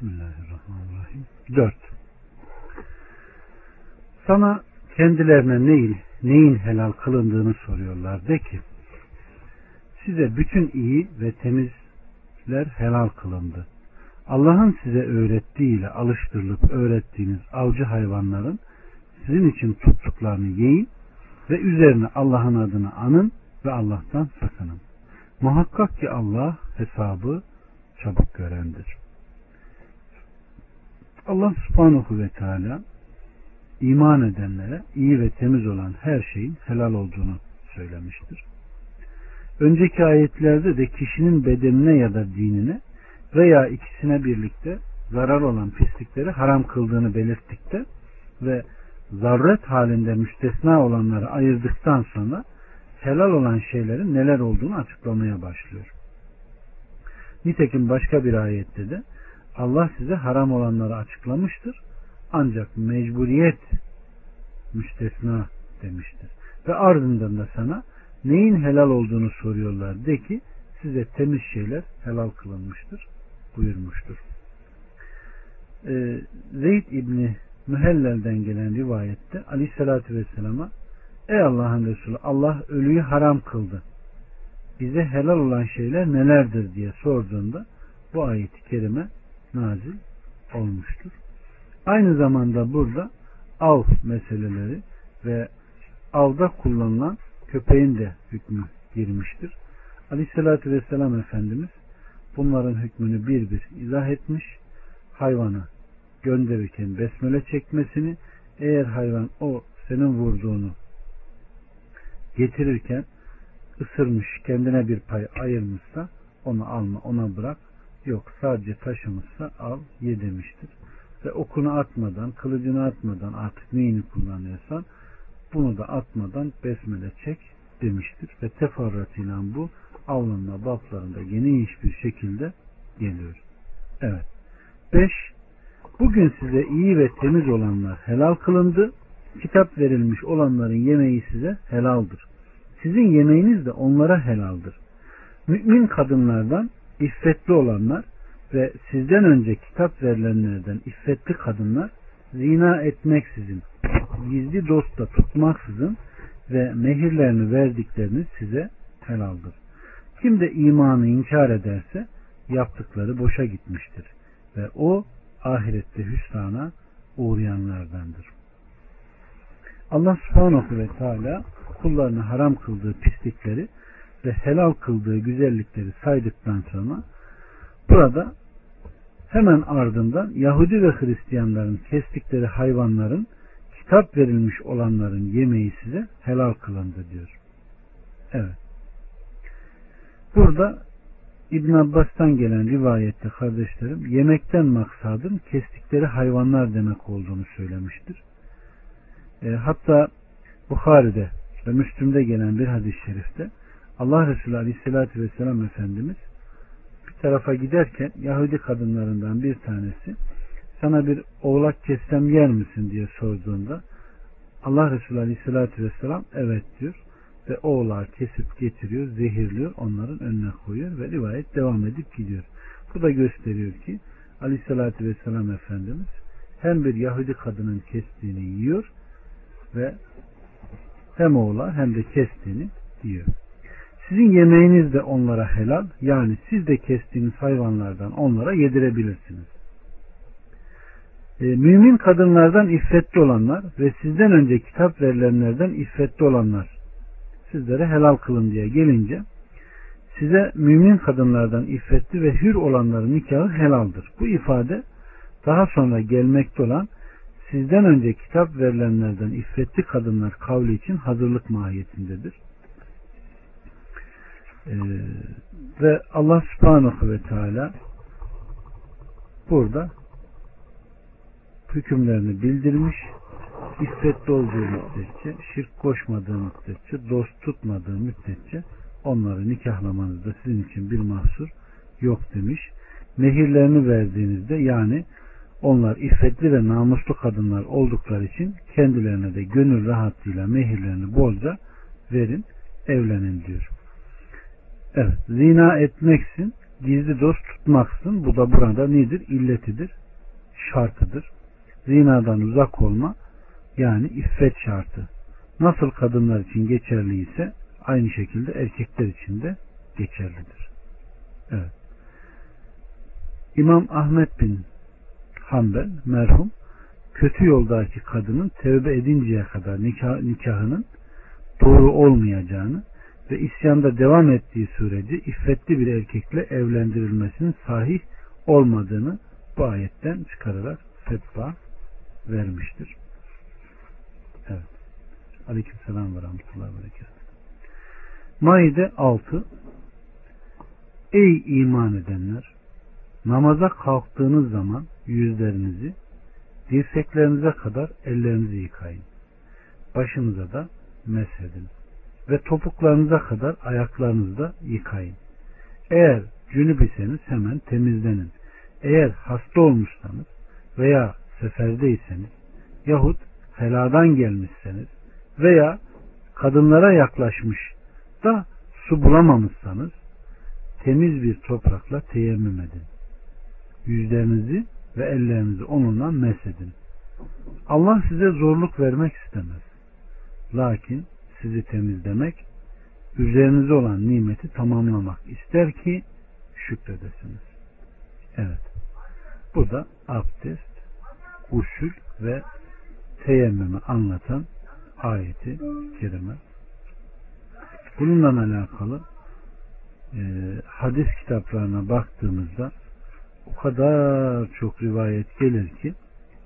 Bismillahirrahmanirrahim. 4. Sana kendilerine neyin, neyin helal kılındığını soruyorlar. De ki size bütün iyi ve temizler helal kılındı. Allah'ın size öğrettiğiyle alıştırılıp öğrettiğiniz avcı hayvanların sizin için tuttuklarını yiyin ve üzerine Allah'ın adını anın ve Allah'tan sakının. Muhakkak ki Allah hesabı çabuk görendir. Allah subhanahu ve teala iman edenlere iyi ve temiz olan her şeyin helal olduğunu söylemiştir. Önceki ayetlerde de kişinin bedenine ya da dinine veya ikisine birlikte zarar olan pislikleri haram kıldığını belirttikte ve zarret halinde müstesna olanları ayırdıktan sonra helal olan şeylerin neler olduğunu açıklamaya başlıyor. Nitekim başka bir ayette de Allah size haram olanları açıklamıştır. Ancak mecburiyet müstesna demiştir. Ve ardından da sana neyin helal olduğunu soruyorlar. De ki size temiz şeyler helal kılınmıştır buyurmuştur. Ee, Zeyd İbni Mühellel'den gelen rivayette Aleyhisselatü Vesselam'a Ey Allah'ın Resulü Allah ölüyü haram kıldı. Bize helal olan şeyler nelerdir diye sorduğunda bu ayeti kerime nazil olmuştur. Aynı zamanda burada av meseleleri ve avda kullanılan köpeğin de hükmü girmiştir. Aleyhissalatü Vesselam Efendimiz bunların hükmünü bir bir izah etmiş. Hayvanı gönderirken besmele çekmesini eğer hayvan o senin vurduğunu getirirken ısırmış kendine bir pay ayırmışsa onu alma ona bırak yok sadece taşımışsa al ye demiştir ve okunu atmadan kılıcını atmadan artık neyini kullanıyorsan bunu da atmadan besmele çek demiştir ve teferruatıyla bu avlanma baflarında geniş bir şekilde geliyor. Evet. 5. Bugün size iyi ve temiz olanlar helal kılındı. Kitap verilmiş olanların yemeği size helaldir. Sizin yemeğiniz de onlara helaldir. Mümin kadınlardan iffetli olanlar ve sizden önce kitap verilenlerden iffetli kadınlar zina etmeksizin, gizli dostla tutmaksızın ve mehirlerini verdiklerini size helaldir. Kim de imanı inkar ederse yaptıkları boşa gitmiştir ve o ahirette hüsrana uğrayanlardandır. Allah subhanahu ve teala kullarına haram kıldığı pislikleri ve helal kıldığı güzellikleri saydıktan sonra burada hemen ardından Yahudi ve Hristiyanların kestikleri hayvanların kitap verilmiş olanların yemeği size helal kılındı diyor. Evet. Burada İbn Abbas'tan gelen rivayette kardeşlerim yemekten maksadın kestikleri hayvanlar demek olduğunu söylemiştir. E, hatta Bukhari'de ve Müslüm'de gelen bir hadis-i şerifte Allah Resulü Aleyhisselatü Vesselam Efendimiz bir tarafa giderken Yahudi kadınlarından bir tanesi sana bir oğlak kessem yer misin diye sorduğunda Allah Resulü Aleyhisselatü Vesselam evet diyor ve oğlağı kesip getiriyor, zehirliyor, onların önüne koyuyor ve rivayet devam edip gidiyor. Bu da gösteriyor ki Aleyhisselatü Vesselam Efendimiz hem bir Yahudi kadının kestiğini yiyor ve hem oğla hem de kestiğini yiyor. Sizin yemeğiniz de onlara helal yani siz de kestiğiniz hayvanlardan onlara yedirebilirsiniz. E, mümin kadınlardan iffetli olanlar ve sizden önce kitap verilenlerden iffetli olanlar sizlere helal kılın diye gelince size mümin kadınlardan iffetli ve hür olanların nikahı helaldir. Bu ifade daha sonra gelmekte olan sizden önce kitap verilenlerden iffetli kadınlar kavli için hazırlık mahiyetindedir. Ee, ve Allah subhanahu ve teala burada hükümlerini bildirmiş iffetli olduğu müddetçe şirk koşmadığı müddetçe dost tutmadığı müddetçe onları nikahlamanızda sizin için bir mahsur yok demiş. Mehirlerini verdiğinizde yani onlar iffetli ve namuslu kadınlar oldukları için kendilerine de gönül rahatlığıyla mehirlerini bolca verin, evlenin diyor. Evet, zina etmeksin gizli dost tutmaksın. Bu da burada nedir? İlletidir, şartıdır. Zinadan uzak olma yani iffet şartı. Nasıl kadınlar için geçerli ise aynı şekilde erkekler için de geçerlidir. Evet. İmam Ahmet bin Hanbel merhum kötü yoldaki kadının tevbe edinceye kadar nikah, nikahının doğru olmayacağını ve isyanda devam ettiği sürece iffetli bir erkekle evlendirilmesinin sahih olmadığını bu ayetten çıkararak fetva vermiştir. Evet. Aleyküm selam ve rahmetullahi ve. Maide 6 Ey iman edenler! Namaza kalktığınız zaman yüzlerinizi dirseklerinize kadar ellerinizi yıkayın. Başınıza da mesedin. Ve topuklarınıza kadar ayaklarınızı da yıkayın. Eğer cünüp iseniz hemen temizlenin. Eğer hasta olmuşsanız veya seferdeyseniz yahut heladan gelmişseniz veya kadınlara yaklaşmış da su bulamamışsanız temiz bir toprakla teyemmüm edin. Yüzlerinizi ve ellerinizi onunla mesedin. Allah size zorluk vermek istemez. Lakin sizi temizlemek, üzerinize olan nimeti tamamlamak ister ki şükredesiniz. Evet. Bu da abdest, usul ve teyemmümü anlatan ayeti kerime. Bununla alakalı e, hadis kitaplarına baktığımızda o kadar çok rivayet gelir ki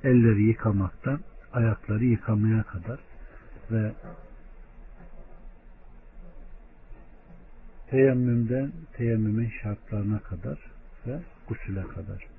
elleri yıkamaktan ayakları yıkamaya kadar ve teyemmümden teyemmümün şartlarına kadar ve gusüle kadar.